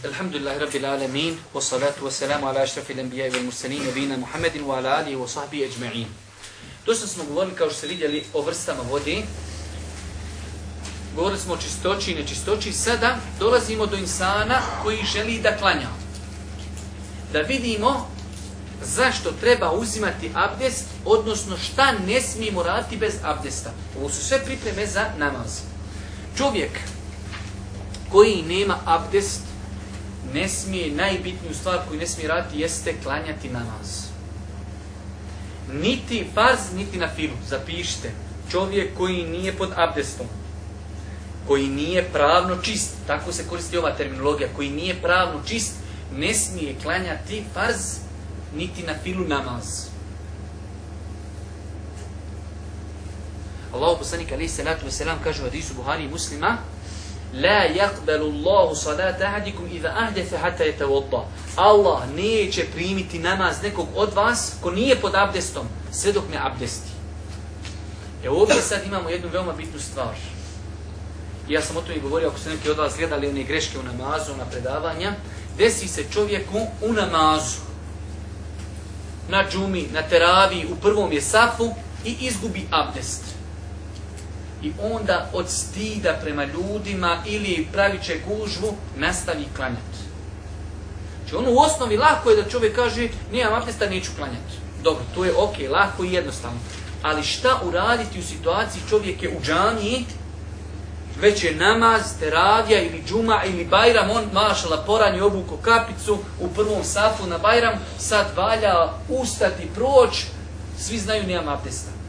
Alhamdulillahi Rabbil Alamin, wa salatu wa salamu ala ašrafi l'anbija i mursalin, nabina Muhammedin, wa ala alihi wa sahbihi ajma'in. Dosta smo govorili, kao što ste vidjeli, o vrstama vode. Govorili smo o čistoći i nečistoći. Sada dolazimo do insana koji želi da klanja. Da vidimo zašto treba uzimati abdest, odnosno šta ne smijemo raditi bez abdesta. Ovo su sve pripreme za namaz. Čovjek koji nema abdest, ne smije, najbitniju stvar koju ne smije raditi jeste klanjati namaz. Niti farz, niti na filu. Zapišite. Čovjek koji nije pod abdestom, koji nije pravno čist, tako se koristi ova terminologija, koji nije pravno čist, ne smije klanjati farz, niti na filu namaz. Allahu poslanik alejhi salatu ve selam kaže u hadisu Buhari i Muslima: La yaqbalu Allahu salata ahadikum idha ahdatha hatta yatawadda. Allah neće primiti namaz nekog od vas ko nije pod abdestom sve dok ne abdesti. E ovdje sad imamo jednu veoma bitnu stvar. Ja sam o tome govorio, ako su neki od vas gledali one greške u namazu, na predavanja, desi se čovjeku u namazu, na džumi, na teravi, u prvom je safu i izgubi abdest i onda od stida prema ljudima ili pravi će gužvu, nastavi klanjati. Znači ono u osnovi lako je da čovjek kaže nijem abdesta, neću klanjati. Dobro, to je ok, lako i jednostavno. Ali šta uraditi u situaciji čovjek je u džaniji, već je namaz, teravija ili džuma ili bajram, on mašala poranju obuku kapicu u prvom safu na bajram, sad valja ustati, proć, svi znaju nijem abdesta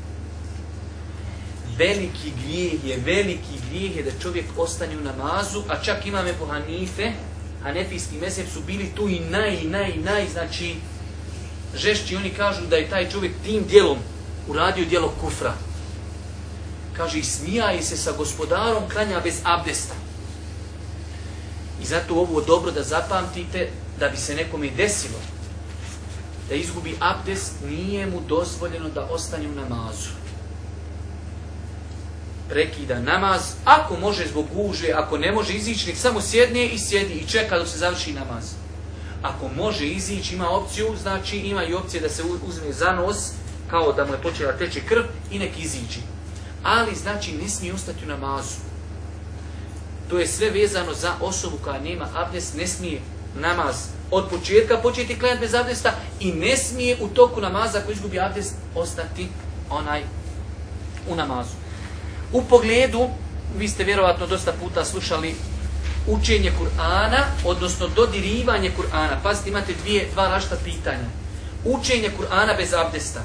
veliki grijeh je, veliki grijeh je da čovjek ostane u namazu, a čak imam Ebu Hanife, Hanefijski mesec su bili tu i naj, naj, naj, znači, žešći, oni kažu da je taj čovjek tim dijelom uradio dijelo kufra. Kaže, i smijaje se sa gospodarom, klanja bez abdesta. I zato ovo dobro da zapamtite, da bi se nekome desilo, da izgubi abdest, nije mu dozvoljeno da ostane u namazu prekida namaz, ako može zbog guže, ako ne može izići, nek samo sjedne i sjedi i čeka dok se završi namaz. Ako može izići, ima opciju, znači ima i opcije da se uzme za nos, kao da mu je počela teći krv i nek izići. Ali znači ne smije ustati u namazu. To je sve vezano za osobu koja nema abdest, ne smije namaz od početka početi klanjati bez abdesta i ne smije u toku namaza ako izgubi abdest ostati onaj u namazu. U pogledu, vi ste vjerovatno dosta puta slušali učenje Kur'ana, odnosno dodirivanje Kur'ana. Pazite, imate dvije, dva rašta pitanja. Učenje Kur'ana bez abdesta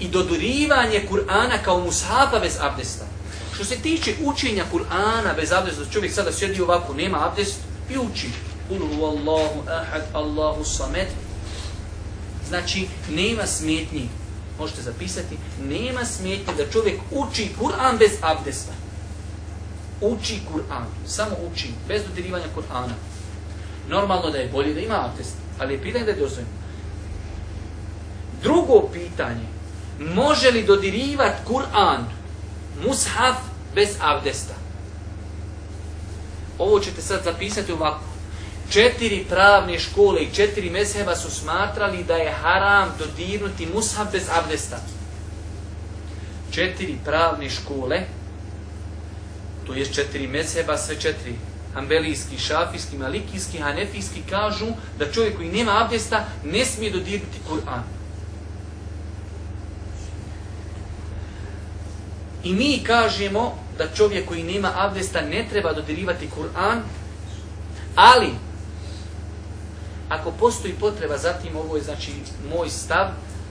i dodirivanje Kur'ana kao mushafa bez abdesta. Što se tiče učenja Kur'ana bez abdesta, čovjek sada sjedi ovako, nema abdest i uči. Ulu Allahu ahad, Allahu samed. Znači, nema smetnji možete zapisati, nema smetnje da čovjek uči Kur'an bez abdesta. Uči Kur'an, samo uči, bez dodirivanja Kur'ana. Normalno da je bolje da ima abdest, ali je pitanje da je dozvoljeno. Drugo pitanje, može li dodirivati Kur'an, mushaf, bez abdesta? Ovo ćete sad zapisati ovako četiri pravne škole i četiri mezheba su smatrali da je haram dodirnuti mushaf bez abdesta. Četiri pravne škole, to je četiri mezheba, sve četiri, ambelijski, šafijski, malikijski, hanefijski, kažu da čovjek koji nema abdesta ne smije dodirnuti Kur'an. I mi kažemo da čovjek koji nema abdesta ne treba dodirivati Kur'an, ali ako postoji potreba za tim, ovo je znači moj stav,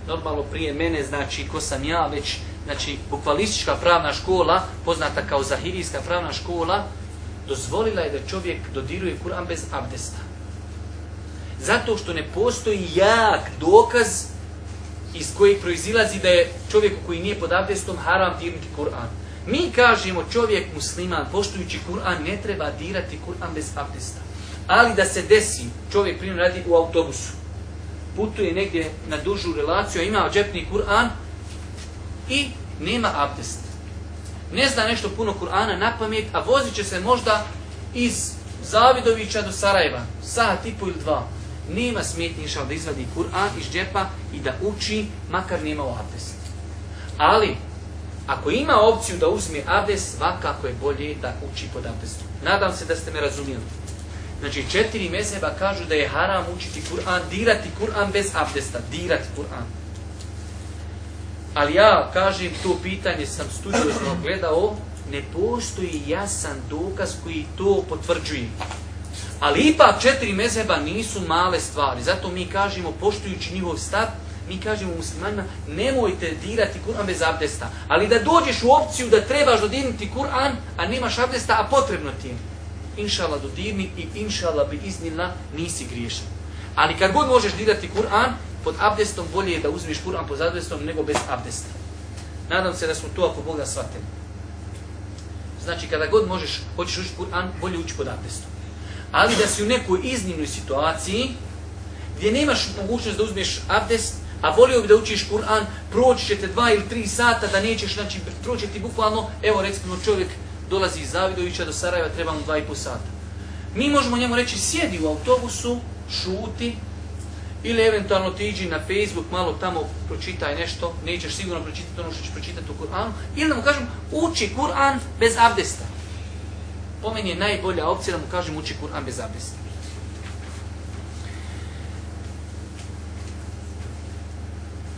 normalno prije mene, znači ko sam ja, već znači bukvalistička pravna škola, poznata kao zahirijska pravna škola, dozvolila je da čovjek dodiruje Kur'an bez abdesta. Zato što ne postoji jak dokaz iz kojeg proizilazi da je čovjek koji nije pod abdestom haram dirnuti Kur'an. Mi kažemo čovjek musliman, poštujući Kur'an, ne treba dirati Kur'an bez abdesta. Ali da se desi, čovjek primjer radi u autobusu, putuje negdje na dužu relaciju, ima džepni Kur'an i nema abdest. Ne zna nešto puno Kur'ana na pamet, a vozit će se možda iz Zavidovića do Sarajeva, sat i po ili dva, nema smetnje išao da izvadi Kur'an iz džepa i da uči, makar nema abdest. Ali, ako ima opciju da uzme abdest, svakako je bolje da uči pod abdestom. Nadam se da ste me razumijeli. Znači, četiri mezheba kažu da je haram učiti Kur'an, dirati Kur'an bez abdesta, dirati Kur'an. Ali ja, kažem, to pitanje sam studiozno gledao, ne postoji jasan dokaz koji to potvrđuje. Ali ipak četiri mezheba nisu male stvari. Zato mi kažemo, poštujući njihov stav, mi kažemo muslimanima, nemojte dirati Kur'an bez abdesta. Ali da dođeš u opciju da trebaš dodirnuti Kur'an, a nemaš abdesta, a potrebno ti je. Inšala dodirni i inšala bi iznila nisi griješan. Ali kad god možeš dirati Kur'an, pod abdestom bolje je da uzmiš Kur'an pod abdestom nego bez abdesta. Nadam se da smo to ako Boga shvatili. Znači, kada god možeš, hoćeš učiti Kur'an, bolje uči pod abdestom. Ali da si u nekoj iznimnoj situaciji, gdje nemaš mogućnost da uzmeš abdest, a volio bi da učiš Kur'an, proći će te dva ili tri sata, da nećeš, znači, proći ti bukvalno, evo recimo čovjek dolazi iz Zavidovića do Sarajeva, treba mu dva i pol sata. Mi možemo njemu reći, sjedi u autobusu, šuti, ili eventualno ti iđi na Facebook, malo tamo pročitaj nešto, nećeš sigurno pročitati ono što ćeš pročitati u Kur'anu, ili da mu kažem, uči Kur'an bez abdesta. Po meni je najbolja opcija da mu kažem uči Kur'an bez abdesta.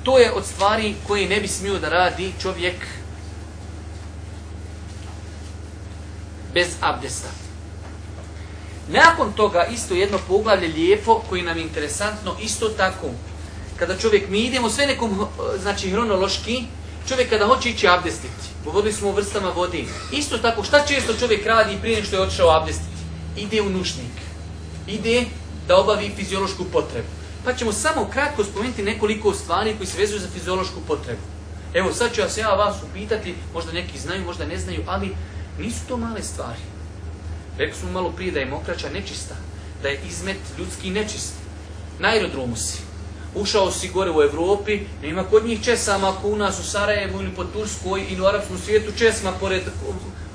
To je od stvari koje ne bi smio da radi čovjek bez abdesta. Nakon toga isto jedno poglavlje lijepo koji nam je interesantno, isto tako. Kada čovjek, mi idemo sve nekom, eh, znači hronološki, čovjek kada hoće ići abdestiti, govorili smo o vrstama vode, isto tako, šta često čovjek radi prije nego što je otišao abdestiti? Ide u nušnik. Ide da obavi fiziološku potrebu. Pa ćemo samo kratko spomenuti nekoliko stvari koji se vezuju za fiziološku potrebu. Evo, sad ću se ja vas upitati, možda neki znaju, možda ne znaju, ali nisu to male stvari. Rekli smo malo prije da je mokraća nečista, da je izmet ljudski nečist. Na aerodromu si. Ušao si gore u Evropi, nema kod njih česama ako u nas u Sarajevu ili po Turskoj ili u arapskom svijetu česma pored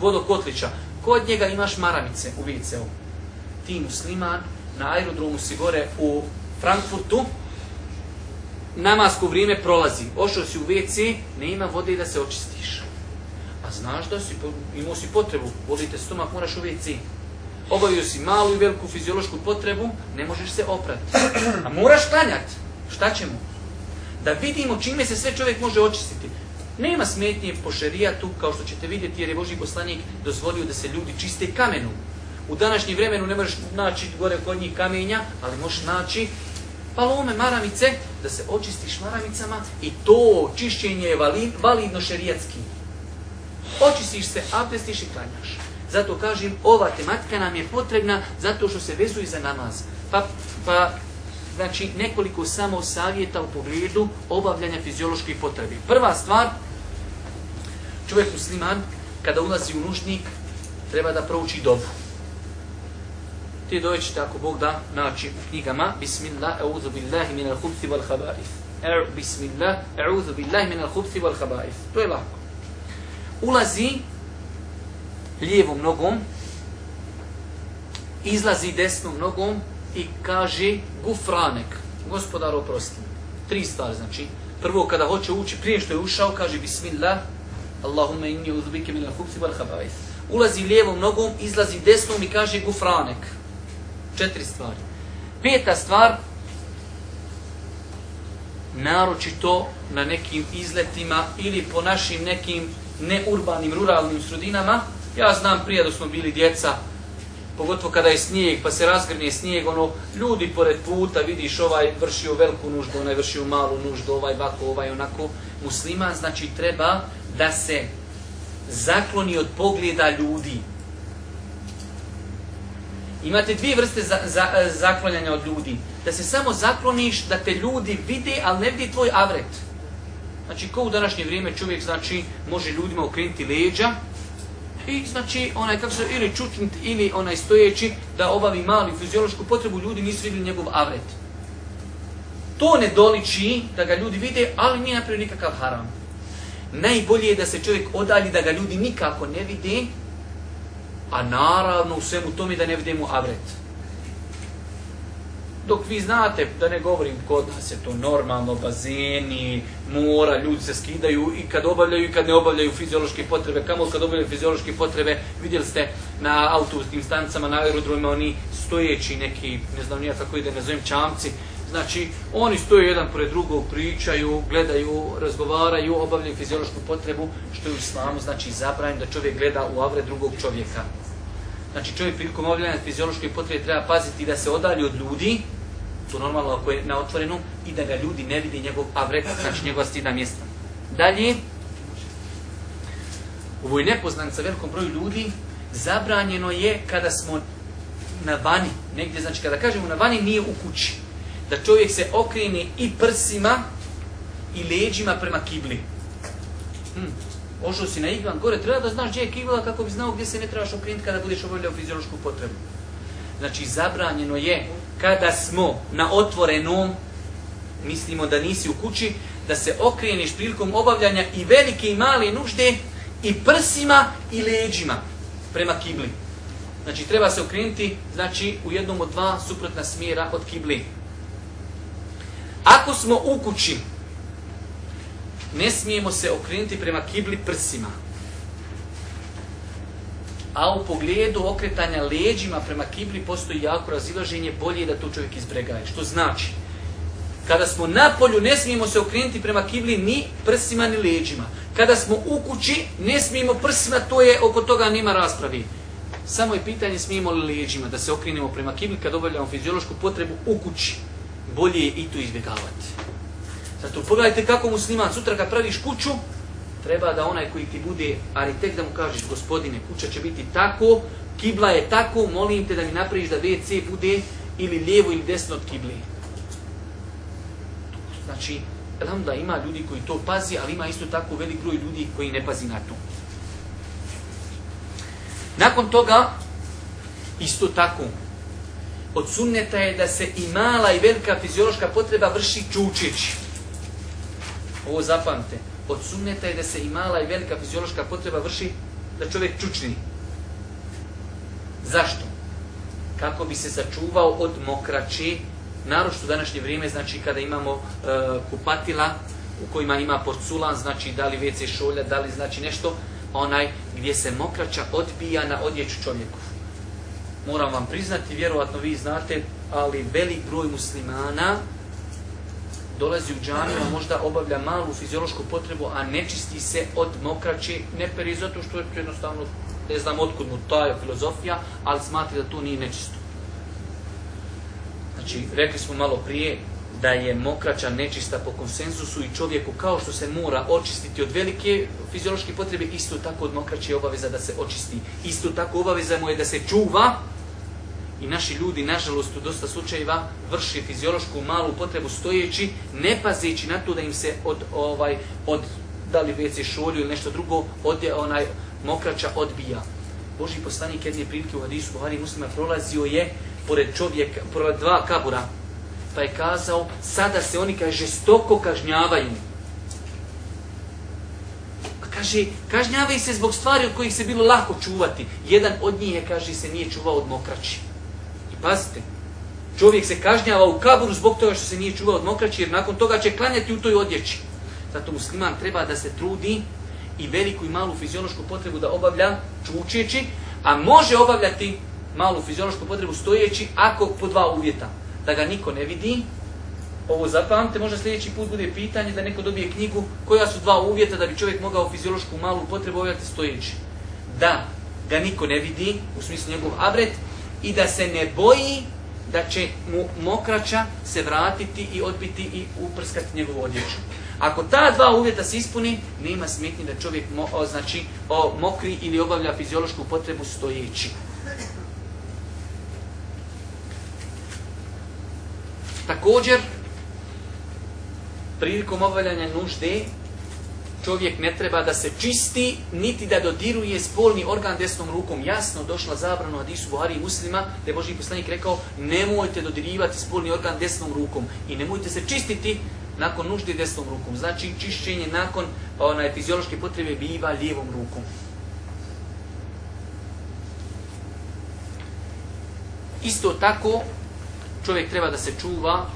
vodokotlića. Kod njega imaš maramice u viceu. Ti musliman, na aerodromu si gore u Frankfurtu, namasko vrijeme prolazi. Ošao si u WC, nema vode da se očistiš. Znaš da si, imao si potrebu, volite stomak, moraš u WC. Obavio si malu i veliku fiziološku potrebu, ne možeš se oprati. A moraš klanjati. Šta ćemo? Da vidimo čime se sve čovjek može očistiti. Nema smetnje po šerijatu, kao što ćete vidjeti, jer je Boži poslanik dozvolio da se ljudi čiste kamenu. U današnjem vremenu ne možeš naći gore kod njih kamenja, ali možeš naći palome, maramice, da se očistiš maramicama i to čišćenje je validno šerijatski. Očistiš se, abdestiš i klanjaš. Zato kažem, ova tematika nam je potrebna zato što se vezuje za namaz. Pa, pa znači, nekoliko samo savjeta u pogledu obavljanja fizioloških potrebi. Prva stvar, čovjek musliman, kada ulazi u nužnik, treba da prouči dobu. Ti dojećete ako Bog da naći u knjigama Bismillah, euzu billahi minal hubsi wal habarif. Er, bismillah, euzu billahi minal hubsi wal habarif. To je lako. Ulazi lijevom nogom, izlazi desnom nogom i kaže gufranek, gospodar oprosti. Tri stvari znači. Prvo kada hoće ući, prije što je ušao, kaže bismillah, Allahumma inni uzbike min al-hubsi wal khabais. Ulazi lijevom nogom, izlazi desnom i kaže gufranek. Četiri stvari. Peta stvar, naročito na nekim izletima ili po našim nekim neurbanim, ruralnim sredinama. Ja znam prije da smo bili djeca, pogotovo kada je snijeg, pa se razgrnije snijeg, ono, ljudi pored puta, vidiš ovaj vršio veliku nuždu, onaj vršio malu nuždu, ovaj vako, ovaj onako. Musliman znači treba da se zakloni od pogleda ljudi. Imate dvije vrste za, za, zaklonjanja od ljudi. Da se samo zakloniš, da te ljudi vide, ali ne vidi tvoj avret. Znači, ko u današnje vrijeme čovjek, znači, može ljudima okrenuti leđa i, znači, onaj, kako se, ili čučnit, ili onaj stojeći, da obavi mali fiziološku potrebu, ljudi nisu vidjeli njegov avret. To ne doliči da ga ljudi vide, ali nije napravio nikakav haram. Najbolje je da se čovjek odalji da ga ljudi nikako ne vide, A naravno u svemu tome da ne vide mu avret. Dok vi znate, da ne govorim kod nas je to normalno, bazeni, mora, ljudi se skidaju i kad obavljaju i kad ne obavljaju fiziološke potrebe, kamo kad obavljaju fiziološke potrebe, vidjeli ste na autobusnim stancama, na aerodromima, oni stojeći neki, ne znam nija kako ide, ne zovem čamci, Znači, oni stoje jedan pored drugog, pričaju, gledaju, razgovaraju, obavljaju fiziološku potrebu, što je u islamu, znači zabranjeno da čovjek gleda u avre drugog čovjeka. Znači, čovjek prilikom obavljanja fiziološke potrebe treba paziti da se odalji od ljudi, to normalno ako je na otvorenom, i da ga ljudi ne vidi njegov avret, znači njegova stidna mjesta. Dalje, u ovoj nepoznanica velikom broju ljudi, zabranjeno je kada smo na vani, negdje, znači kada kažemo na vani, nije u kući da čovjek se okrene i prsima i leđima prema kibli. Hmm. Ošao si na iglan gore, treba da znaš gdje je kibla kako bi znao gdje se ne trebaš okrenuti kada budeš obavljao fiziološku potrebu. Znači, zabranjeno je kada smo na otvorenom, mislimo da nisi u kući, da se okreniš prilikom obavljanja i velike i male nužde i prsima i leđima prema kibli. Znači, treba se okrenuti znači, u jednom od dva suprotna smjera od kibli. Ako smo u kući, ne smijemo se okrenuti prema kibli prsima. A u pogledu okretanja leđima prema kibli postoji jako razilaženje, bolje je da to čovjek izbregaje. Što znači? Kada smo na polju, ne smijemo se okrenuti prema kibli ni prsima ni leđima. Kada smo u kući, ne smijemo prsima, to je oko toga nema raspravi. Samo je pitanje smijemo li leđima da se okrenemo prema kibli kad obavljamo fiziološku potrebu u kući bolje je i to izbjegavati. Zato pogledajte kako musliman sutra kad praviš kuću, treba da onaj koji ti bude arhitekt da mu kažeš gospodine, kuća će biti tako, kibla je tako, molim te da mi napraviš da WC bude ili lijevo ili desno od kibli. Znači, znam da ima ljudi koji to pazi, ali ima isto tako velik broj ljudi koji ne pazi na to. Nakon toga, isto tako, od sunneta je da se i mala i velika fiziološka potreba vrši čučeći. Ovo zapamte. Od sunneta je da se i mala i velika fiziološka potreba vrši da čovjek čučni. Zašto? Kako bi se sačuvao od mokrači, narošto u današnje vrijeme, znači kada imamo e, kupatila u kojima ima porculan, znači da li WC šolja, da li znači nešto, onaj gdje se mokraća odbija na odjeću čovjeku moram vam priznati, vjerovatno vi znate, ali velik broj muslimana dolazi u džamiju, možda obavlja malu fiziološku potrebu, a ne čisti se od mokraće, ne peri zato što je to jednostavno, ne znam otkud mu ta filozofija, ali smatra da to nije nečisto. Znači, rekli smo malo prije da je mokraća nečista po konsenzusu i čovjeku kao što se mora očistiti od velike fiziološke potrebe, isto tako od mokraće je obaveza da se očisti. Isto tako obaveza mu je da se čuva i naši ljudi, nažalost, u dosta slučajeva vrši fiziološku malu potrebu stojeći, ne pazeći na to da im se od, ovaj, od da li veci šolju ili nešto drugo, od onaj mokrača odbija. Boži poslanik jedne prilike u hadisu Buhari muslima prolazio je pored čovjeka, pored dva kabura, pa je kazao, sada se oni kaže žestoko kažnjavaju. Pa kaže, kažnjavaju se zbog stvari od kojih se bilo lako čuvati. Jedan od njih je, kaže, se nije čuvao od mokrači. Pazite, čovjek se kažnjava u kaburu zbog toga što se nije čuvao od mokraće, jer nakon toga će klanjati u toj odjeći. Zato musliman treba da se trudi i veliku i malu fiziološku potrebu da obavlja čučeći, a može obavljati malu fiziološku potrebu stojeći ako po dva uvjeta. Da ga niko ne vidi, ovo zapamte, možda sljedeći put bude pitanje da neko dobije knjigu koja su dva uvjeta da bi čovjek mogao fiziološku malu potrebu obavljati stojeći. Da ga niko ne vidi, u smislu njegov avret, i da se ne boji da će mu mokrača se vratiti i odbiti i uprskati njegovu odjeću. Ako ta dva uvjeta se ispuni, nema smetnje da čovjek mo, o, znači, o, mokri ili obavlja fiziološku potrebu stojeći. Također, prilikom obavljanja nužde, čovjek ne treba da se čisti, niti da dodiruje spolni organ desnom rukom. Jasno došla zabrana od Isu Buhari i muslima, da je Boži poslanik rekao, nemojte dodirivati spolni organ desnom rukom i nemojte se čistiti nakon nužde desnom rukom. Znači, čišćenje nakon onaj, fiziološke potrebe biva lijevom rukom. Isto tako, čovjek treba da se čuva,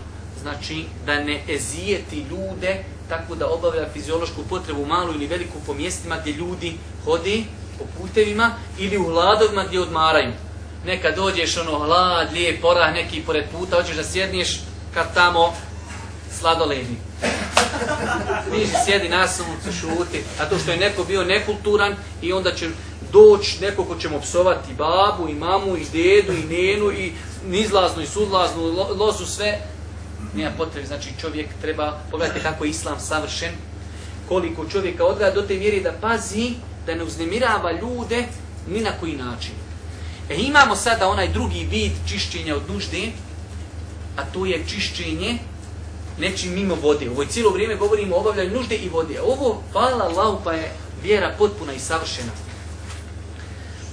znači da ne ezijeti ljude tako da obavlja fiziološku potrebu malu ili veliku po mjestima gdje ljudi hodi po putevima ili u hladovima gdje odmaraju. Neka dođeš ono hlad, lijep porah neki pored puta, hoćeš da sjedniš kad tamo sladoledi. Niži sjedi na suncu, šuti. A to što je neko bio nekulturan i onda će doći neko ko će mu psovati babu i mamu i dedu i nenu i nizlaznu i sudlaznu, lozu sve. Nema potrebe, znači čovjek treba, pogledajte kako je islam savršen, koliko čovjeka odgleda do te mjeri da pazi, da ne uznemirava ljude ni na koji način. E imamo sada onaj drugi vid čišćenja od nužde, a to je čišćenje nečim mimo vode. Ovo je cijelo vrijeme govorimo o obavljanju nužde i vode. Ovo, hvala Allahu, pa je vjera potpuna i savršena.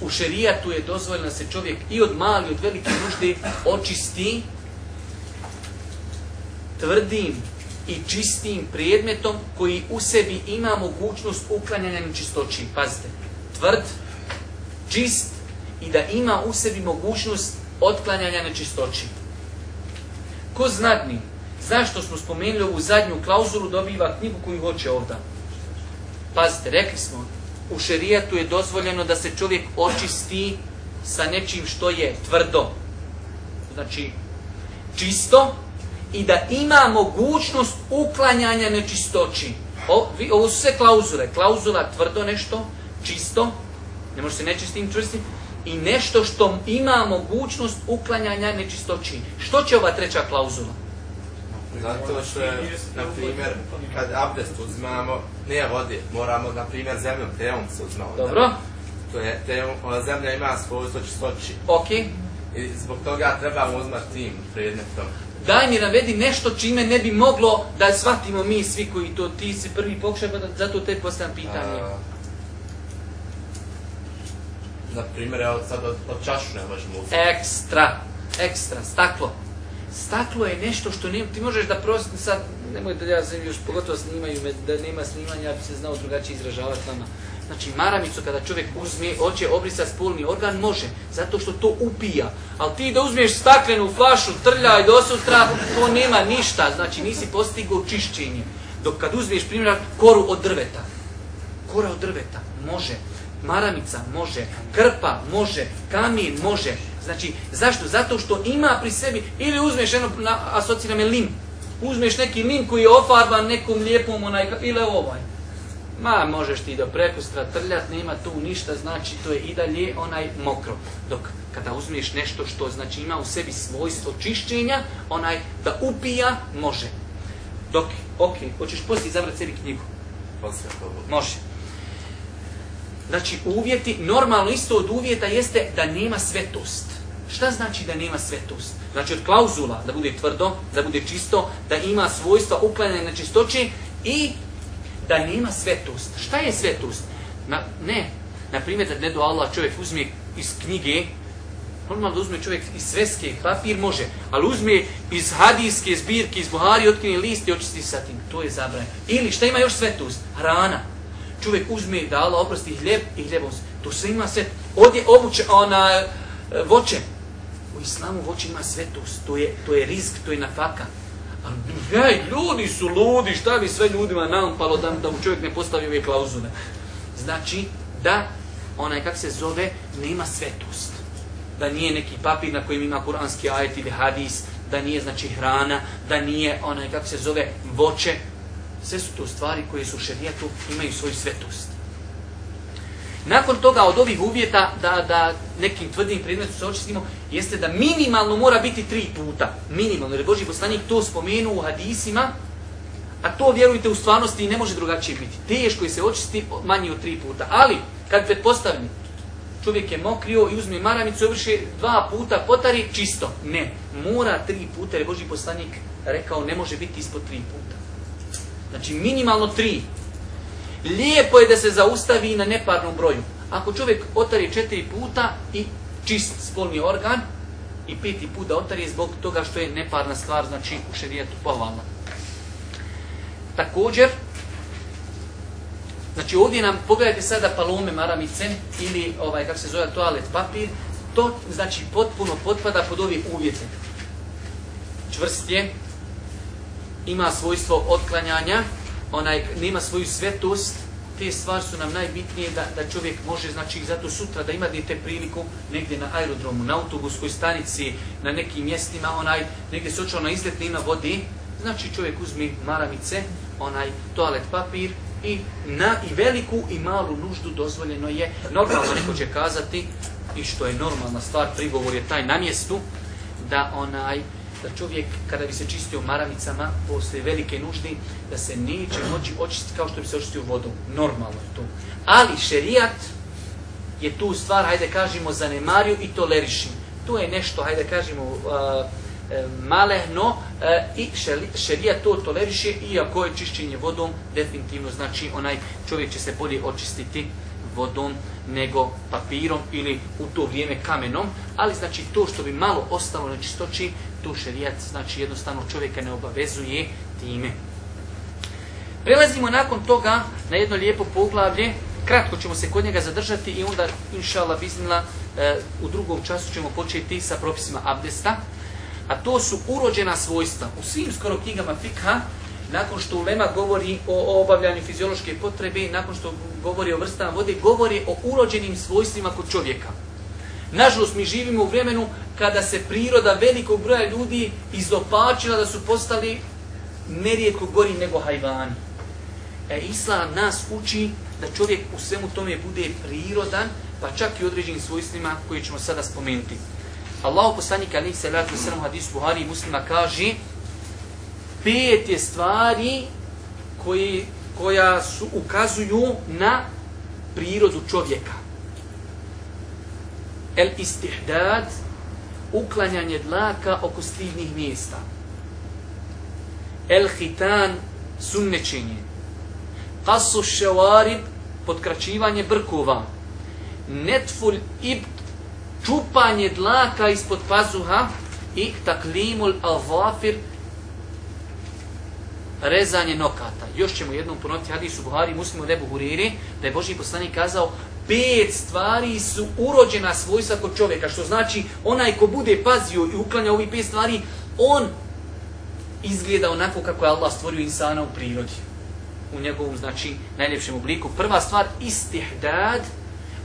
U šerijatu je dozvoljeno da se čovjek i od mali, od velike nužde očisti tvrdim i čistim predmetom koji u sebi ima mogućnost uklanjanja nečistoći. Pazite, tvrd, čist i da ima u sebi mogućnost otklanjanja nečistoći. Ko znadni, zašto smo spomenuli ovu zadnju klauzulu, dobiva knjigu koju hoće ovda. Pazite, rekli smo, u šerijatu je dozvoljeno da se čovjek očisti sa nečim što je tvrdo. Znači, čisto i da ima mogućnost uklanjanja nečistoći. O, vi, ovo su sve klauzule. Klauzula tvrdo nešto, čisto, ne može se nečistim čvrstim, i nešto što ima mogućnost uklanjanja nečistoći. Što će ova treća klauzula? Zato što je, na primjer, kad abdest uzmamo, nije vode, moramo, na primjer, zemljom, teom se uzmamo. Dobro. To je, teom, zemlja ima svojstvo čistoći. Ok. I zbog toga trebamo uzmati tim predmetom. Daj mi navedi nešto čime ne bi moglo da shvatimo mi svi koji to ti si prvi pokušaj, pa zato te postavljam pitanje. A, na primjer, evo sad od, od čašu ne možemo uzeti. Ekstra, ekstra, staklo staklo je nešto što ne, ti možeš da prosti sad, nemoj da ja se još pogotovo snimaju da nema snimanja, ja bi se znao drugačije izražavati vama. Znači, maramicu kada čovjek uzme, hoće obrisati spolni organ, može, zato što to upija. Ali ti da uzmeš staklenu flašu, trljaj do sutra, to nema ništa, znači nisi postigao čišćenje. Dok kad uzmeš, primjer, koru od drveta, kora od drveta, može, maramica, može, krpa, može, kamen može, Znači, zašto? Zato što ima pri sebi, ili uzmeš jedno, asocira me lim, uzmeš neki lim koji je ofarban nekom lijepom onaj, ili ovaj. Ma, možeš ti do prekustra trljat, nema tu ništa, znači to je i dalje onaj mokro. Dok kada uzmeš nešto što znači ima u sebi svojstvo čišćenja, onaj da upija, može. Dok, ok, hoćeš poslije zavrati sebi knjigu? Poslije to Može. Znači, uvjeti, normalno isto od uvjeta jeste da nema svetost. Šta znači da nema svetost? Znači od klauzula da bude tvrdo, da bude čisto, da ima svojstva uklanjanja na čistoći i da nema svetost. Šta je svetost? Na, ne, na primjer da ne do Allah čovjek uzme iz knjige, normalno da uzme čovjek iz sveske, papir može, ali uzme iz hadijske zbirke, iz Buhari, otkrine list i očisti sa tim. To je zabranjeno. Ili šta ima još svetost? Hrana. Čovjek uzme da Allah oprosti hljeb i hljebom. To sve ima sve. Ovdje obuče, ona, e, voće, u islamu voće ima svetost, to je, to je rizik, to je nafaka. Ej, ljudi su ludi, šta bi sve ljudima nampalo da, da mu čovjek ne postavi ove klauzule. Znači, da, onaj, kak se zove, nema svetost. Da nije neki papir na kojem ima kuranski ajet ili hadis, da nije, znači, hrana, da nije, onaj, kak se zove, voće. Sve su to stvari koje su u šerijetu, imaju svoju svetost. Nakon toga od ovih uvjeta da, da nekim tvrdim predmetom se očistimo, jeste da minimalno mora biti tri puta. Minimalno, jer Boži poslanik to spomenu u hadisima, a to vjerujte u stvarnosti ne može drugačije biti. Teško je se očisti manje od tri puta. Ali, kad pretpostavim, čovjek je mokrio i uzme maramicu i obriše dva puta potari, čisto. Ne, mora tri puta, jer Boži poslanik rekao ne može biti ispod tri puta. Znači, minimalno tri lijepo je da se zaustavi na neparnom broju. Ako čovjek otari četiri puta i čist spolni organ, i peti put da otari zbog toga što je neparna stvar, znači u šerijetu pohvalna. Također, znači ovdje nam, pogledajte sada palome maramice ili, ovaj, kako se zove, toalet papir, to znači potpuno potpada pod ove uvjete. Čvrst je, ima svojstvo otklanjanja, onaj nema svoju svetost, te stvari su nam najbitnije da, da čovjek može, znači zato sutra da ima dite priliku negdje na aerodromu, na autobuskoj stanici, na nekim mjestima, onaj, negdje se očeo na izletni nema vodi, znači čovjek uzmi maramice, onaj toalet papir i na i veliku i malu nuždu dozvoljeno je, normalno neko će kazati, i što je normalna stvar, prigovor je taj na mjestu, da onaj da čovjek kada bi se čistio maramicama posle velike nuždi, da se neće moći očistiti kao što bi se očistio vodom. Normalno je to. Ali šerijat je tu stvar, hajde kažemo, zanemario i toleriši. To je nešto, hajde kažemo, uh, malehno e, i šerijat to toleriše, iako je čišćenje vodom, definitivno znači onaj čovjek će se bolje očistiti vodom nego papirom ili u to vrijeme kamenom, ali znači to što bi malo ostalo nečistoći, to šerijat znači jednostavno čovjeka ne obavezuje time. Prelazimo nakon toga na jedno lijepo poglavlje, kratko ćemo se kod njega zadržati i onda inša Allah biznila e, u drugom času ćemo početi sa propisima abdesta, a to su urođena svojstva. U svim skoro knjigama fikha nakon što Ulema govori o obavljanju fiziološke potrebe, nakon što govori o vrstama vode, govori o urođenim svojstvima kod čovjeka. Nažalost, mi živimo u vremenu kada se priroda velikog broja ljudi izopačila da su postali nerijetko gori nego hajvani. E, Islam nas uči da čovjek u svemu tome bude prirodan, pa čak i određenim svojstvima koje ćemo sada spomenuti. Allahu poslanik alejhi salatu vesselam hadis Buhari i muslima kaže pet je stvari koji, koja su ukazuju na prirodu čovjeka. El istihdad, uklanjanje dlaka oko stidnih mjesta. El hitan, sunnečenje. Kasu ševarib, potkraćivanje brkova. Netful ibt, čupanje dlaka ispod pazuha. I taklimul avafir, rezanje nokata. Još ćemo jednom ponoviti hadisu Buhari muslimu debu Huriri, da je Boži poslanik kazao pet stvari su urođena svojstva kod čovjeka, što znači onaj ko bude pazio i uklanja ovi pet stvari, on izgleda onako kako je Allah stvorio insana u prirodi. U njegovom, znači, najljepšem obliku. Prva stvar, istihdad,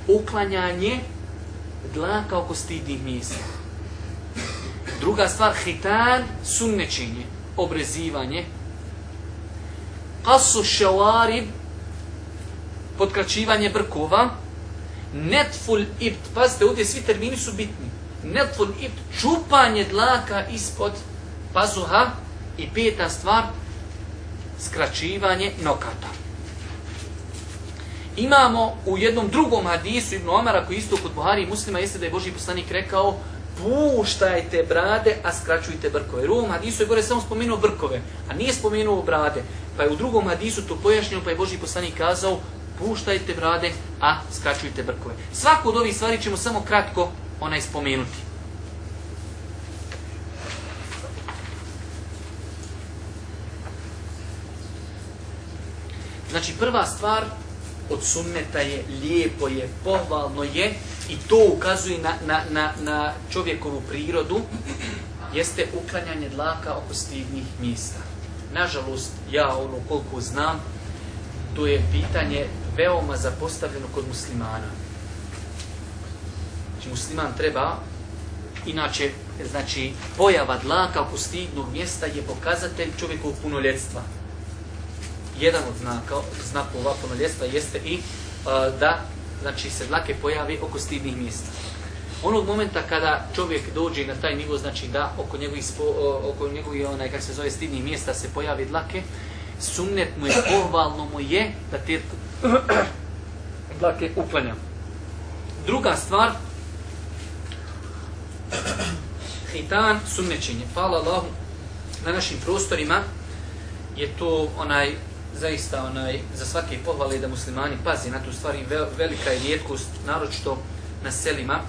uklanjanje dlaka oko stidnih mjesta. Druga stvar, hitan, sunnečenje, obrezivanje, qasu šawarib, podkraćivanje brkova, netful ibt, pazite, ovdje svi termini su bitni, netful ibt, čupanje dlaka ispod pazuha i peta stvar, skraćivanje nokata. Imamo u jednom drugom hadisu Ibn Omara koji isto kod Buhari i muslima jeste da je Boži poslanik rekao puštajte brade, a skraćujte brkove. Jer u ovom hadisu je gore samo spomenuo brkove, a nije spomenuo brade. Pa je u drugom hadisu to pojašnjeno, pa je Boži poslanik kazao puštajte brade, a skraćujte brkove. Svaku od ovih stvari ćemo samo kratko onaj spomenuti. Znači prva stvar od sunneta je, lijepo je, pohvalno je i to ukazuje na, na, na, na čovjekovu prirodu, jeste uklanjanje dlaka oko stidnih mjesta. Nažalost, ja ono koliko znam, to je pitanje veoma zapostavljeno kod muslimana. Znači, musliman treba, inače, znači, pojava dlaka oko stidnog mjesta je pokazatelj čovjekovog punoljetstva jedan od znaka, znakova punoljetstva jeste i uh, da znači se dlake pojavi oko stidnih mjesta. Onog momenta kada čovjek dođe na taj nivo, znači da oko njegovih, spo, oko njegovih onaj, kako se zove, stidnih mjesta se pojavi dlake, sunnet mu je, pohvalno mu je da te dlake uklanja. Druga stvar, hitan sunnečenje. Hvala Allahu na našim prostorima je to onaj zaista onaj, za svake pohvale da muslimani pazi na tu stvar i velika je rijetkost, naročito na selima,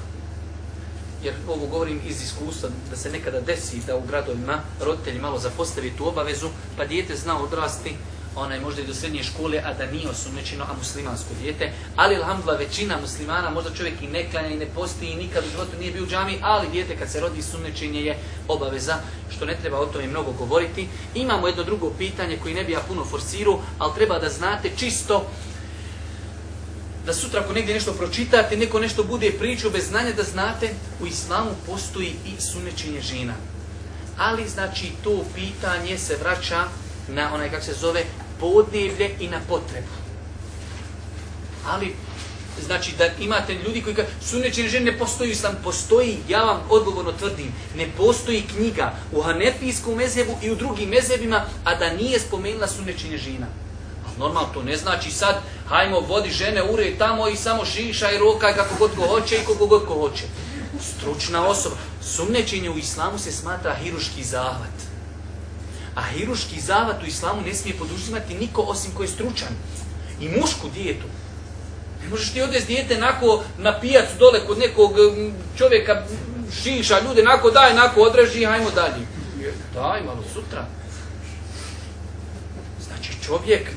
jer ovo govorim iz iskustva, da se nekada desi da u gradovima roditelji malo zapostavi tu obavezu, pa dijete zna odrasti, onaj možda i do srednje škole, a da nije osunnečeno, a muslimansko dijete. Ali, alhamdulillah, većina muslimana, možda čovjek i ne klanja i ne posti i nikad u životu nije bio u džami, ali dijete kad se rodi sumnečenje je obaveza, što ne treba o tome mnogo govoriti. Imamo jedno drugo pitanje koji ne bi ja puno forsirao, ali treba da znate čisto da sutra ako negdje nešto pročitate, neko nešto bude pričao bez znanja da znate, u islamu postoji i sunnečenje žena. Ali, znači, to pitanje se vraća na onaj, kako se zove, podnevlje i na potrebu. Ali, znači, da imate ljudi koji kaže, sunnečenje žene ne postoji u islamu, postoji, ja vam odgovorno tvrdim, ne postoji knjiga u hanefijskom mezhebu i u drugim mezhebima, a da nije spomenula sunnečenje žena. Normalno to ne znači sad, hajmo vodi žene ure tamo i samo šiša i roka kako god ko hoće i kako god ko hoće. Stručna osoba. Sumnečenje u islamu se smatra hiruški zahvat. A hiruški zahvat u islamu ne smije poduzimati niko osim koji je stručan. I mušku dijetu. Ne možeš ti odvesti dijete nako na pijac dole kod nekog čovjeka šiša ljude, nako daj, nako odreži i hajmo dalje. Daj malo sutra. Znači čovjek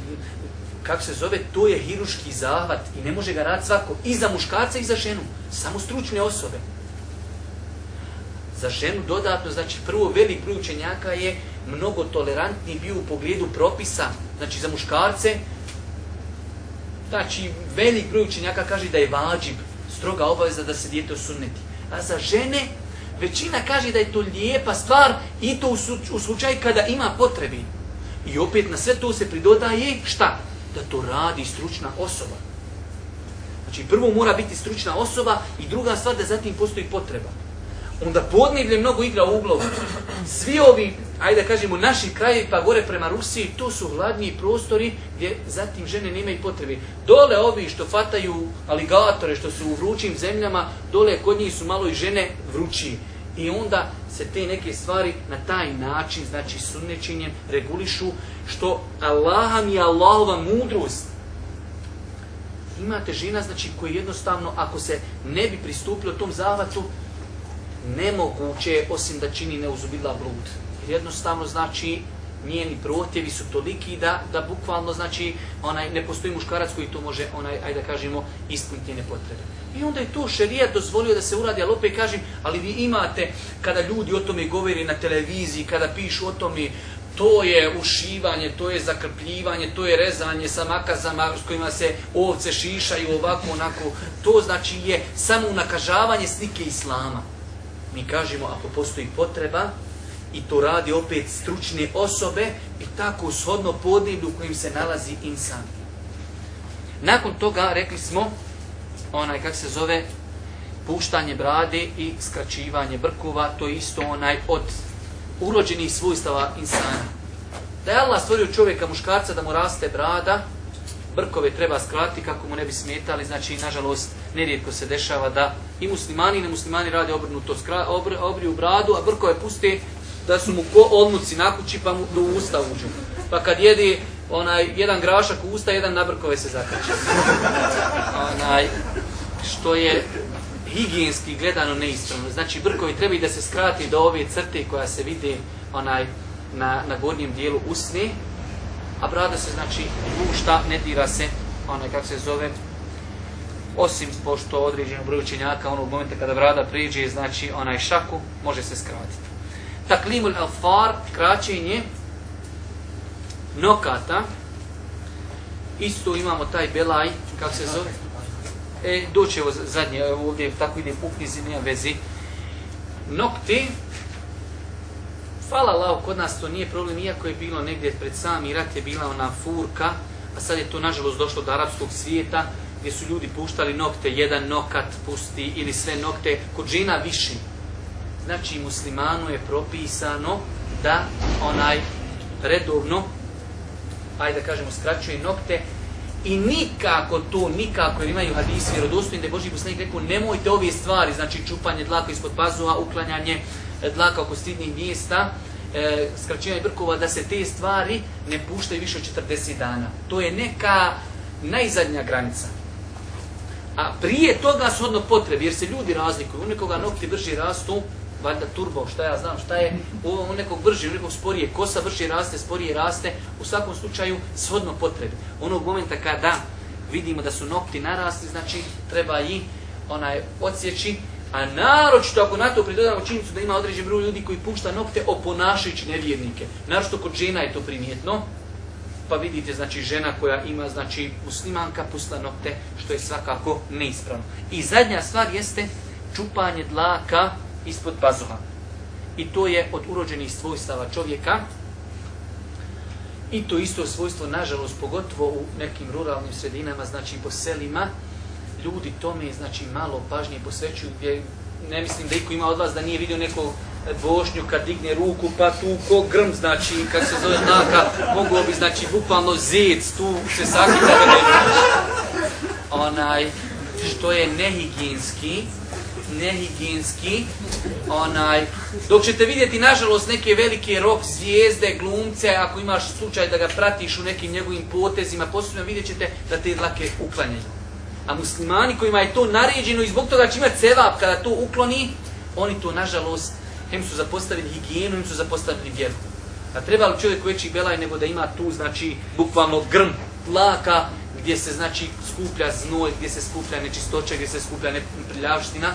kako se zove, to je hiruški zahvat i ne može ga raditi svako. I za muškarca i za ženu. Samo stručne osobe. Za ženu dodatno, znači prvo velik broj učenjaka je mnogo tolerantni bio u pogledu propisa. Znači za muškarce, znači velik broj učenjaka kaže da je vađib, stroga obaveza da se dijete osuneti. A za žene, većina kaže da je to lijepa stvar i to u slučaju kada ima potrebi. I opet na sve to se pridodaje šta? Da to radi stručna osoba. Znači, prvo mora biti stručna osoba i druga stvar da zatim postoji potreba. Onda podnevlje mnogo igra u uglovu. Svi ovi, ajde da kažemo, naši krajevi pa gore prema Rusiji, to su hladniji prostori gdje zatim žene nemaju potrebe. Dole ovi što fataju aligatore, što su u vrućim zemljama, dole kod njih su malo i žene vrućije. I onda se te neke stvari na taj način, znači sunnečenjem, regulišu, što Allaha mi je Allahova mudrost. Imate žena, znači, koji jednostavno, ako se ne bi pristupilo tom zavatu, nemoguće je, osim da čini neuzubila blud. Jer jednostavno, znači, njeni protjevi su toliki da da bukvalno znači onaj ne postoji muškarac koji to može onaj ajde da kažemo ispuniti njene potrebe. I onda je to šerijat dozvolio da se uradi, ali opet kažem, ali vi imate kada ljudi o tome govori na televiziji, kada pišu o tome to je ušivanje, to je zakrpljivanje, to je rezanje sa makazama s kojima se ovce šišaju ovako, onako. To znači je samo unakažavanje slike Islama. Mi kažemo, ako postoji potreba, i to radi opet stručne osobe i tako shodno podivlju u kojim se nalazi insan. Nakon toga rekli smo onaj kak se zove puštanje brade i skraćivanje brkova, to je isto onaj od urođenih svojstava insana. Da je Allah stvorio čovjeka muškarca da mu raste brada, brkove treba skratiti kako mu ne bi smetali, znači nažalost nerijetko se dešava da i muslimani i nemuslimani rade obrnuto, skra, obr, obriju bradu, a brkove puste da su mu ko odmuci na kući pa mu do usta uđu. Pa kad jedi onaj jedan grašak u usta, jedan na brkove se zakače. Onaj, što je higijenski gledano neispravno. Znači brkovi treba da se skrati do ove crte koja se vidi onaj na, na gornjem dijelu usne, a brada se znači pušta, ne dira se, onaj kako se zove, osim pošto određeno broj učenjaka onog momenta kada brada priđe, znači onaj šaku, može se skratiti taklimul alfar, kraćenje nokata. Isto imamo taj belaj, kako se zove? E, doće ovo zadnje, ovdje tako ide po knjizi, nema vezi. Nokti, hvala Allah, kod nas to nije problem, iako je bilo negdje pred sami rat je bila ona furka, a sad je to nažalost došlo do arapskog svijeta, gdje su ljudi puštali nokte, jedan nokat pusti ili sve nokte, kod žena više znači muslimanu je propisano da onaj redovno, ajde da kažemo, skraćuje nokte i nikako to, nikako, jer imaju hadisi vjerodostojni da je Boži poslanik rekao, nemojte ove stvari, znači čupanje dlaka ispod pazuha, uklanjanje e, dlaka oko stidnih mjesta, e, skraćivanje brkova, da se te stvari ne puštaju više od 40 dana. To je neka najzadnja granica. A prije toga shodno potrebi, jer se ljudi razlikuju, u nekoga nokti brži rastu, valjda turbo, šta ja znam, šta je u nekog brži, u nekog sporije, kosa brže raste, sporije raste, u svakom slučaju shodno potrebi. Onog momenta kada vidimo da su nokti narasli, znači treba i onaj odsjeći, a naročito ako na to pridodamo činjenicu da ima određen broj ljudi koji pušta nokte oponašajući nevjernike. Naročito kod žena je to primjetno, pa vidite znači žena koja ima znači muslimanka pusta nokte što je svakako neispravno. I zadnja stvar jeste čupanje dlaka ispod pazuha. I to je od urođenih svojstava čovjeka. I to isto svojstvo, nažalost, pogotovo u nekim ruralnim sredinama, znači po selima, ljudi tome znači malo pažnje posvećuju gdje ne mislim da iko ima od vas da nije vidio nekog bošnju kad digne ruku pa tu ko grm znači kad se zove znaka moglo bi znači bukvalno zec tu se sakita onaj što je nehigijenski nehigijenski onaj dok ćete vidjeti nažalost neke velike rock zvijezde glumce ako imaš slučaj da ga pratiš u nekim njegovim potezima posebno vidjet ćete da te dlake uklanjaju a muslimani kojima je to naređeno i zbog toga će imati cevap kada to ukloni oni to nažalost hem su zapostavili higijenu, hem su zapostavili vjeru. A treba li čovjek veći belaj nego da ima tu, znači, bukvalno grm, tlaka, gdje se, znači, skuplja znoj, gdje se skuplja nečistoća, gdje se skuplja nepriljavština.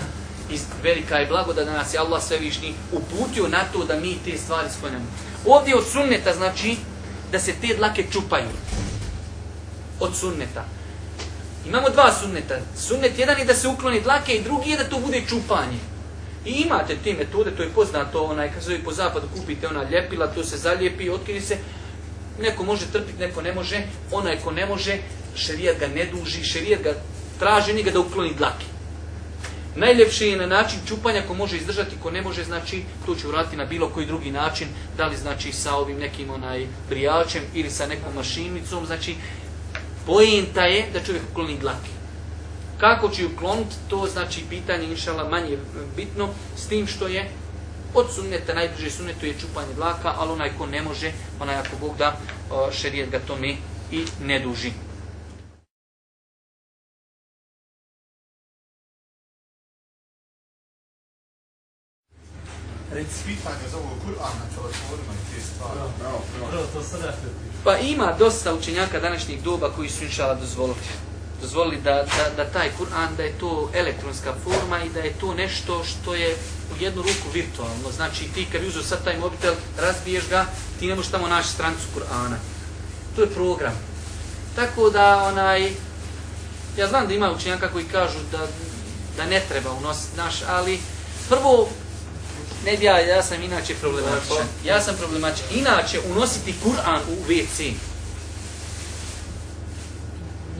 I velika je blagoda da nas je Allah svevišnji uputio na to da mi te stvari sklonjamo. Ovdje od sunneta, znači, da se te dlake čupaju. Od sunneta. Imamo dva sunneta. Sunnet jedan je da se ukloni dlake i drugi je da to bude čupanje. I imate te metode, to je poznato, onaj, kad se po zapadu kupite ona ljepila, to se zalijepi, otkini se, neko može trpiti, neko ne može, onaj ko ne može, šerijat ga ne duži, šerijat ga traži njega da ukloni dlake. Najljepši je na način čupanja ko može izdržati, ko ne može, znači, to će uraditi na bilo koji drugi način, da li znači sa ovim nekim onaj prijačem ili sa nekom mašinicom, znači, pojenta je da čovjek ukloni dlake. Kako će ukloniti, to znači pitanje inšala manje bitno, s tim što je od sunneta, najbliže sunnetu je čupanje dlaka, ali onaj ko ne može, onaj ako Bog da, šerijet ga tome i ne duži. Reci pitanje za ovog Kur'ana, telefonima i te stvari. Bravo, bravo. to sad Pa ima dosta učenjaka današnjih doba koji su inšala dozvolili dozvolili da, da, da taj Kur'an, da je to elektronska forma i da je to nešto što je u jednu ruku virtualno. Znači ti kad uzu sad taj mobitel, razbiješ ga, ti ne možeš tamo naći strancu Kur'ana. To je program. Tako da, onaj, ja znam da ima učenjaka koji kažu da, da ne treba unositi naš, ali prvo, ne ja, ja sam inače problematičan. Ja sam problematičan. Inače, unositi Kur'an u WC,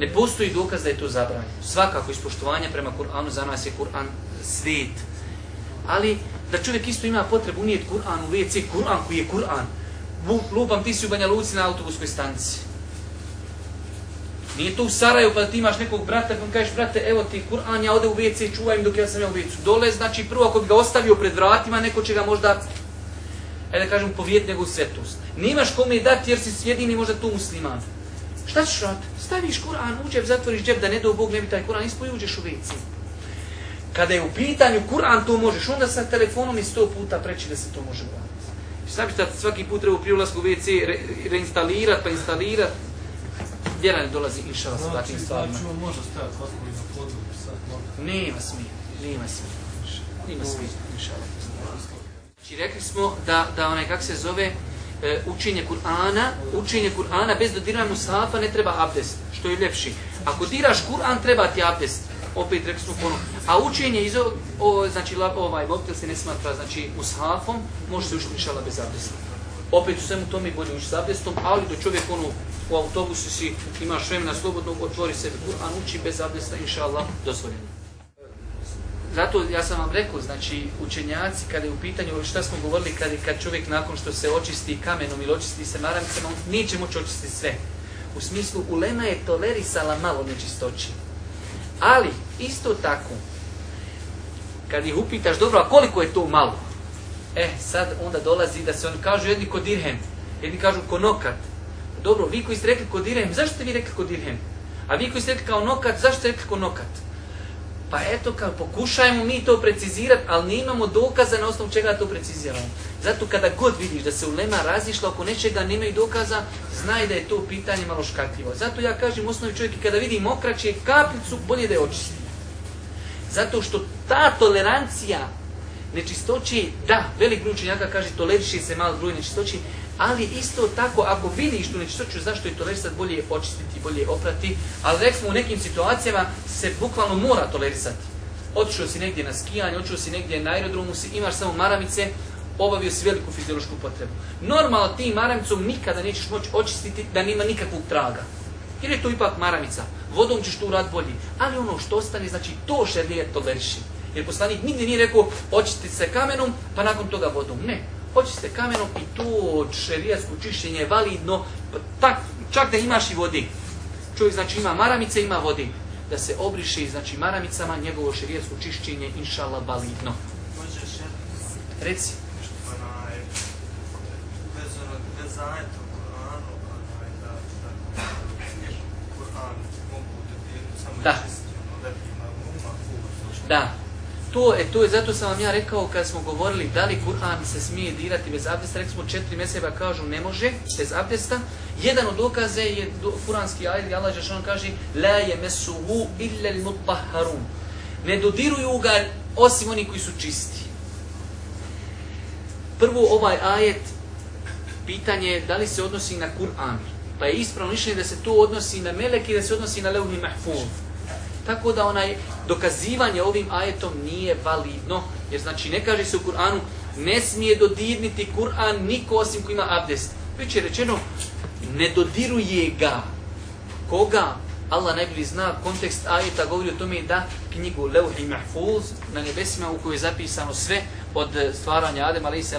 Ne postoji dokaz da je to zabranjeno. Svakako ispoštovanje prema Kur'anu za nas je Kur'an svet. Ali da čovjek isto ima potrebu unijeti Kur'an u WC, Kur'an koji je Kur'an. Lupam ti si u Banja Luci na autobuskoj stanci. Nije to u Sarajevu pa ti imaš nekog brata pa kažeš brate evo ti Kur'an ja ode u WC čuvaj dok ja sam ja u WC. Dole znači prvo ako bi ga ostavio pred vratima neko će ga možda ajde da kažem povijeti nego svetost. Nimaš kome dati jer si jedini možda tu musliman. Šta ćeš raditi? Staviš Kur'an u džep, zatvoriš džep da ne do Bog ne bi taj Kur'an ispoj i uđeš u WC. Kada je u pitanju Kur'an to možeš, onda sa telefonom i sto puta preći da se to može uraditi. Šta bi svaki put treba pri ulasku u WC re, reinstalirati pa instalirati? Vjera ne dolazi inšala sa takvim stvarima. Znači, može stajati otpoli na podu, sad može. Nema smije, nema smije. Nema smije, inšala. Znači, rekli smo da, da onaj, kak se zove, e, učenje Kur'ana, učenje Kur'ana bez dodiranja musafa ne treba abdest, što je ljepši. Ako diraš Kur'an, treba ti abdest. Opet rekli smo ponovno. A učenje iz o, o, znači ovaj mobitel se ne smatra znači mushafom, može se učiti inšala bez abdesta. Opet u svemu tome bolje uči s abdestom, ali do čovjek ono u autobusu si imaš vremena slobodno, otvori sebi Kur'an, uči bez abdesta, inšala, dozvoljeno. Zato ja sam vam rekao, znači učenjaci kada je u pitanju šta smo govorili kad, kad čovjek nakon što se očisti kamenom ili očisti se maramicama, on neće moći očistiti sve. U smislu, ulema je tolerisala malo nečistoći. Ali, isto tako, kad ih upitaš, dobro, a koliko je to malo? E, sad onda dolazi da se oni kažu jedni kod dirhem, jedni kažu ko nokat. Dobro, vi koji ste rekli kod dirhem, zašto ste vi rekli kod dirhem? A vi koji ste rekli kao nokat, zašto ste rekli ko nokat? Pa eto, kao pokušajmo mi to precizirati, ali nemamo dokaza na osnovu čega to preciziramo. Zato kada god vidiš da se ulema razišla oko nečega, nemaju dokaza, znaj da je to pitanje malo škakljivo. Zato ja kažem osnovi čovjek, kada vidi mokraće kaplicu, bolje da je očisti. Zato što ta tolerancija nečistoći, da, velik broj učenjaka kaže toleriše se malo broj nečistoći, ali isto tako, ako vidiš tu nečistoću, zašto je tolerisati, bolje je očistiti, bolje je oprati, ali rekli u nekim situacijama se bukvalno mora tolerisati. Otišao si negdje na skijanje, otišao si negdje na aerodromu, si, imaš samo maramice, obavio si veliku fiziološku potrebu. Normalno ti maramicom nikada nećeš moći očistiti da nima nikakvog traga. Jer je to ipak maramica. Vodom ćeš tu rad bolji. Ali ono što ostane, znači to šerije toleriši. Jer poslanik nigdje nije rekao očistiti se kamenom, pa nakon toga vodom. Ne očiste kamenom i to šerijasko čišćenje je validno, pa tak, čak da imaš i vodi. Čovjek znači ima maramice, ima vodi. Da se obriše znači maramicama, njegovo šerijasko čišćenje, inšala, validno. Reci. Koranu, Koran mogu samo da To je, to je, zato sam vam ja rekao kad smo govorili da li Kur'an se smije dirati bez abdesta, rekli smo četiri meseba kažu ne može bez abdesta. Jedan od dokaze je do, kuranski ajet gdje Allah Žešan kaže La je mesuhu illa mutahharun. Ne dodiruju ga osim oni koji su čisti. Prvo ovaj ajet, pitanje je da li se odnosi na Kur'an. Pa je ispravno mišljenje da se to odnosi na melek i da se odnosi na levni mahfuz. Tako da onaj dokazivanje ovim ajetom nije validno, jer znači ne kaže se u Kur'anu ne smije dodirniti Kur'an niko osim ko ima abdest. Već je rečeno ne dodiruje ga. Koga? Allah najbolji zna, kontekst ajeta govori o tome da knjigu Leuhi Mahfuz na nebesima u kojoj je zapisano sve od eh, stvaranja Adema a.s.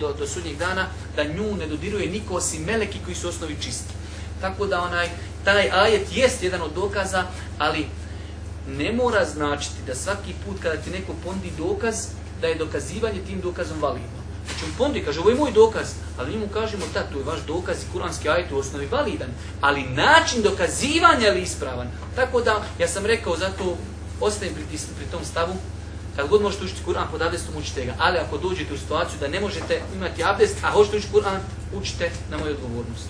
Do, do sudnjeg dana, da nju ne dodiruje niko osim meleki koji su osnovi čisti. Tako da onaj taj ajet jest jedan od dokaza, ali ne mora značiti da svaki put kada ti neko pondi dokaz, da je dokazivanje tim dokazom validno. Znači on pondi, kaže, ovo je moj dokaz, ali mi mu kažemo, da, to je vaš dokaz i kuranski ajet u osnovi validan, ali način dokazivanja je ispravan. Tako da, ja sam rekao, zato ostajem pri, pri tom stavu, kad god možete učiti Kur'an pod abdestom, učite ga. Ali ako dođete u situaciju da ne možete imati abdest, a hoćete učiti Kur'an, učite na moju odgovornost.